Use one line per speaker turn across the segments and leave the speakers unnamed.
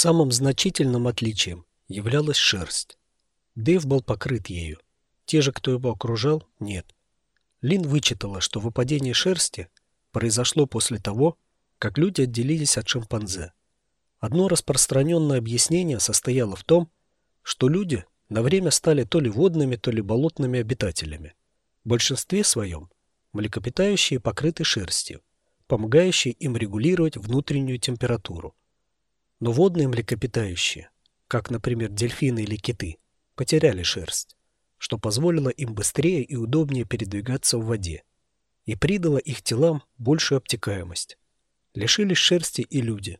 Самым значительным отличием являлась шерсть. Дэйв был покрыт ею. Те же, кто его окружал, нет. Лин вычитала, что выпадение шерсти произошло после того, как люди отделились от шимпанзе. Одно распространенное объяснение состояло в том, что люди на время стали то ли водными, то ли болотными обитателями. В большинстве своем млекопитающие покрыты шерстью, помогающей им регулировать внутреннюю температуру. Но водные млекопитающие, как, например, дельфины или киты, потеряли шерсть, что позволило им быстрее и удобнее передвигаться в воде и придало их телам большую обтекаемость. Лишились шерсти и люди.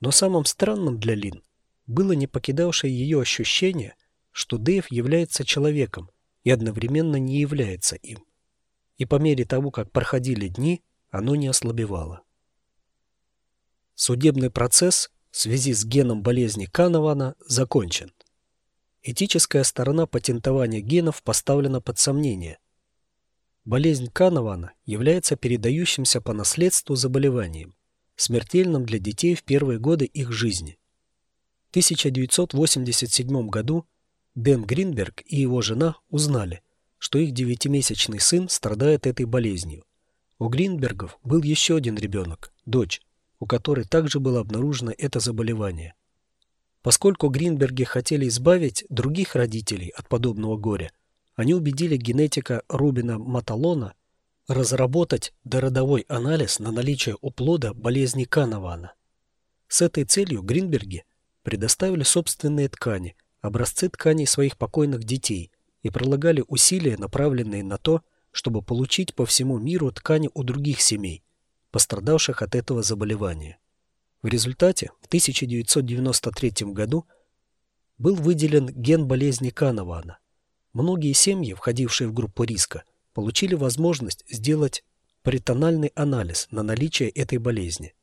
Но самым странным для Лин было не покидавшее ее ощущение, что Дэйв является человеком и одновременно не является им. И по мере того, как проходили дни, оно не ослабевало. Судебный процесс в связи с геном болезни Канована закончен. Этическая сторона патентования генов поставлена под сомнение. Болезнь Канована является передающимся по наследству заболеванием, смертельным для детей в первые годы их жизни. В 1987 году Дэн Гринберг и его жена узнали, что их девятимесячный сын страдает этой болезнью. У Гринбергов был еще один ребенок, дочь, у которой также было обнаружено это заболевание. Поскольку Гринберги хотели избавить других родителей от подобного горя, они убедили генетика Рубина Маталона разработать дородовой анализ на наличие у плода болезни Канована. С этой целью Гринберги предоставили собственные ткани, образцы тканей своих покойных детей и прилагали усилия, направленные на то, чтобы получить по всему миру ткани у других семей, пострадавших от этого заболевания. В результате в 1993 году был выделен ген болезни Канована. Многие семьи, входившие в группу риска, получили возможность сделать паритональный анализ на наличие этой болезни.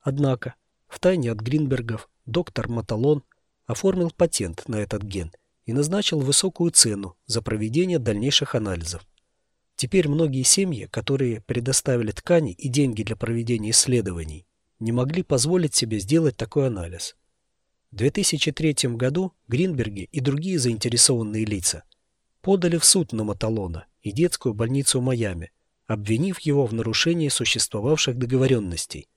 Однако, втайне от Гринбергов, доктор Маталон оформил патент на этот ген и назначил высокую цену за проведение дальнейших анализов. Теперь многие семьи, которые предоставили ткани и деньги для проведения исследований, не могли позволить себе сделать такой анализ. В 2003 году Гринберги и другие заинтересованные лица подали в суд на Маталона и детскую больницу Майами, обвинив его в нарушении существовавших договоренностей,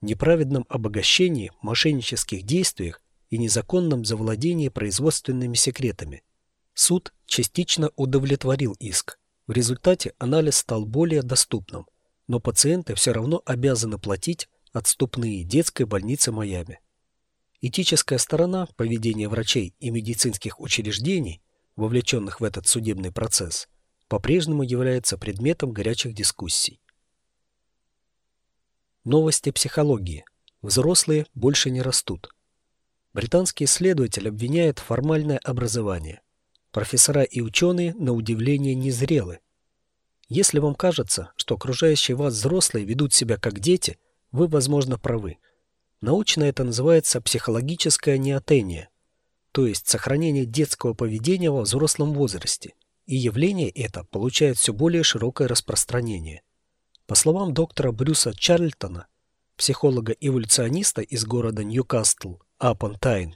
неправедном обогащении, мошеннических действиях и незаконном завладении производственными секретами. Суд частично удовлетворил иск. В результате анализ стал более доступным, но пациенты все равно обязаны платить отступные детской больницы Майами. Этическая сторона поведения врачей и медицинских учреждений, вовлеченных в этот судебный процесс, по-прежнему является предметом горячих дискуссий. Новости психологии. Взрослые больше не растут. Британский исследователь обвиняет формальное образование. Профессора и ученые, на удивление, незрелы. Если вам кажется, что окружающие вас взрослые ведут себя как дети, вы, возможно, правы. Научно это называется психологическая неотения, то есть сохранение детского поведения во взрослом возрасте – и явление это получает все более широкое распространение. По словам доктора Брюса Чарльтона, психолога-эволюциониста из города Ньюкасл, Апон-Тайн,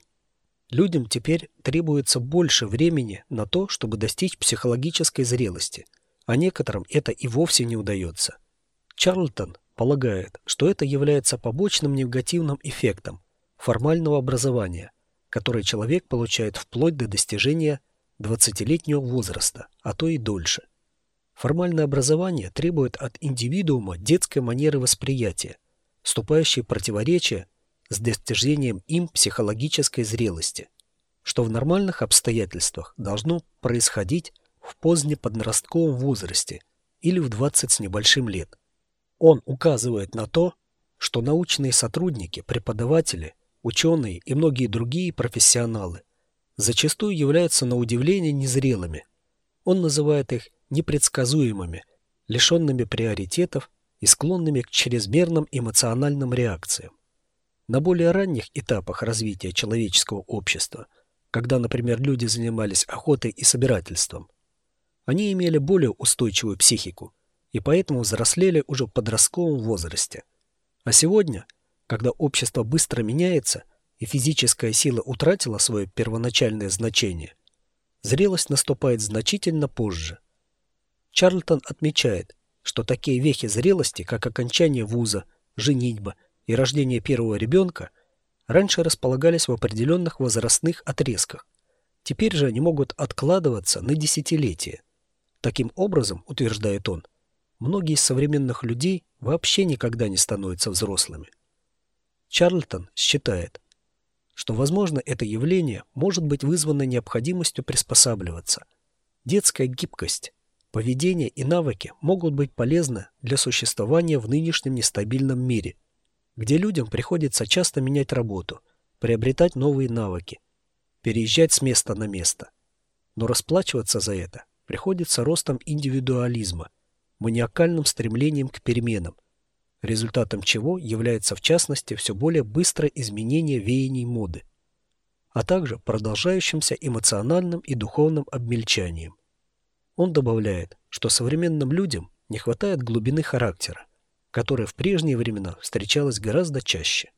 людям теперь требуется больше времени на то, чтобы достичь психологической зрелости, а некоторым это и вовсе не удается. Чарльтон полагает, что это является побочным негативным эффектом формального образования, который человек получает вплоть до достижения 20-летнего возраста, а то и дольше. Формальное образование требует от индивидуума детской манеры восприятия, вступающей в противоречие с достижением им психологической зрелости, что в нормальных обстоятельствах должно происходить в позднеподростковом возрасте или в 20 с небольшим лет. Он указывает на то, что научные сотрудники, преподаватели, ученые и многие другие профессионалы зачастую являются на удивление незрелыми. Он называет их непредсказуемыми, лишенными приоритетов и склонными к чрезмерным эмоциональным реакциям. На более ранних этапах развития человеческого общества, когда, например, люди занимались охотой и собирательством, они имели более устойчивую психику и поэтому взрослели уже в подростковом возрасте. А сегодня, когда общество быстро меняется – и физическая сила утратила свое первоначальное значение, зрелость наступает значительно позже. Чарльтон отмечает, что такие вехи зрелости, как окончание вуза, женитьба и рождение первого ребенка, раньше располагались в определенных возрастных отрезках. Теперь же они могут откладываться на десятилетия. Таким образом, утверждает он, многие из современных людей вообще никогда не становятся взрослыми. Чарльтон считает, что, возможно, это явление может быть вызвано необходимостью приспосабливаться. Детская гибкость, поведение и навыки могут быть полезны для существования в нынешнем нестабильном мире, где людям приходится часто менять работу, приобретать новые навыки, переезжать с места на место. Но расплачиваться за это приходится ростом индивидуализма, маниакальным стремлением к переменам, результатом чего является в частности все более быстрое изменение веяний моды, а также продолжающимся эмоциональным и духовным обмельчанием. Он добавляет, что современным людям не хватает глубины характера, которая в прежние времена встречалась гораздо чаще.